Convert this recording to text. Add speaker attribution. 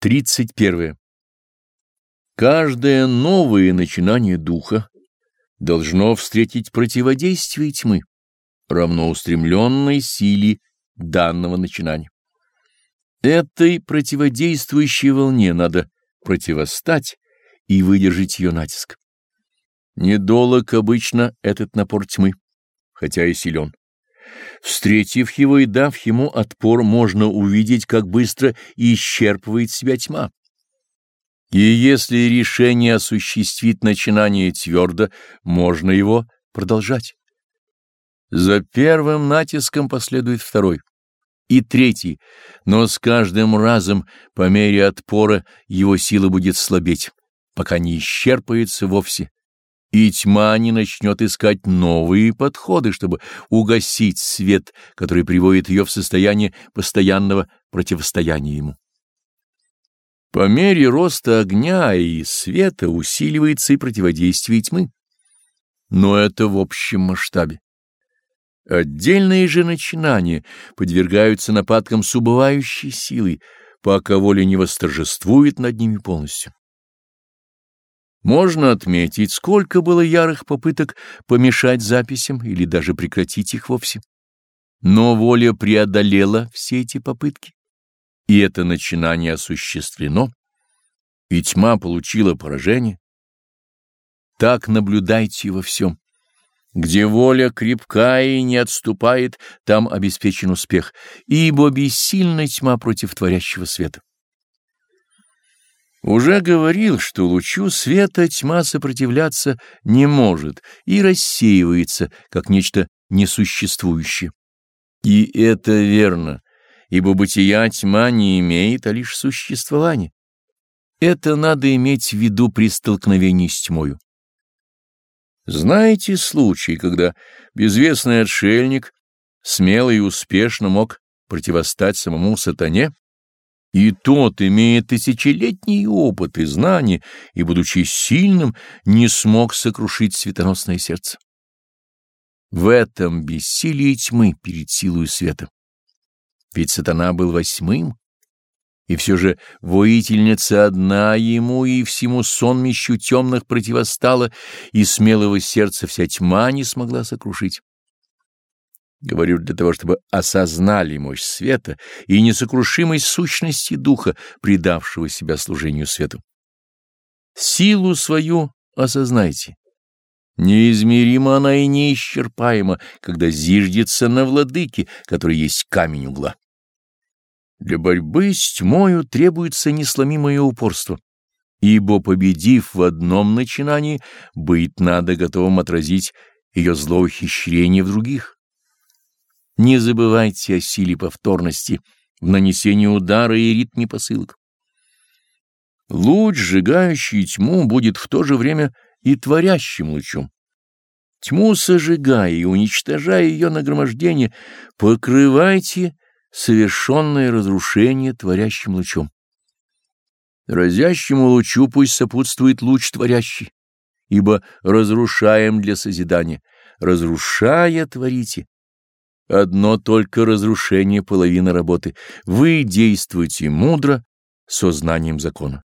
Speaker 1: 31. Каждое новое начинание духа должно встретить противодействие тьмы, равно устремленной силе данного начинания. Этой противодействующей волне надо противостать и выдержать ее натиск. Недолог обычно этот напор тьмы, хотя и силен. Встретив его и дав ему отпор, можно увидеть, как быстро исчерпывает себя тьма. И если решение осуществит начинание твердо, можно его продолжать. За первым натиском последует второй и третий, но с каждым разом по мере отпора его сила будет слабеть, пока не исчерпается вовсе и тьма не начнет искать новые подходы, чтобы угасить свет, который приводит ее в состояние постоянного противостояния ему. По мере роста огня и света усиливается и противодействие тьмы, но это в общем масштабе. Отдельные же начинания подвергаются нападкам с убывающей силой, пока воля не восторжествует над ними полностью. Можно отметить, сколько было ярых попыток помешать записям или даже прекратить их вовсе. Но воля преодолела все эти попытки, и это начинание осуществлено, и тьма получила поражение. Так наблюдайте во всем. Где воля крепка и не отступает, там обеспечен успех, ибо бессильна тьма против творящего света. Уже говорил, что лучу света тьма сопротивляться не может и рассеивается, как нечто несуществующее. И это верно, ибо бытия тьма не имеет, а лишь существование. Это надо иметь в виду при столкновении с тьмою. Знаете случай, когда безвестный отшельник смело и успешно мог противостать самому сатане? И тот, имея тысячелетний опыт и знания, и, будучи сильным, не смог сокрушить светоносное сердце. В этом бессилие тьмы перед силой света. Ведь сатана был восьмым, и все же воительница одна ему и всему сонмищу темных противостала, и смелого сердца вся тьма не смогла сокрушить. Говорю для того, чтобы осознали мощь света и несокрушимость сущности духа, предавшего себя служению свету. Силу свою осознайте. Неизмерима она и неисчерпаема, когда зиждется на владыке, который есть камень угла. Для борьбы с тьмою требуется несломимое упорство, ибо, победив в одном начинании, быть надо готовым отразить ее злоухищрение в других. Не забывайте о силе повторности в нанесении удара и ритме посылок. Луч, сжигающий тьму, будет в то же время и творящим лучом. Тьму сожигая и уничтожая ее нагромождение, покрывайте совершенное разрушение творящим лучом. Разящему лучу пусть сопутствует луч творящий, ибо разрушаем для созидания, разрушая творите, Одно только разрушение половины работы. Вы действуете мудро, со знанием закона.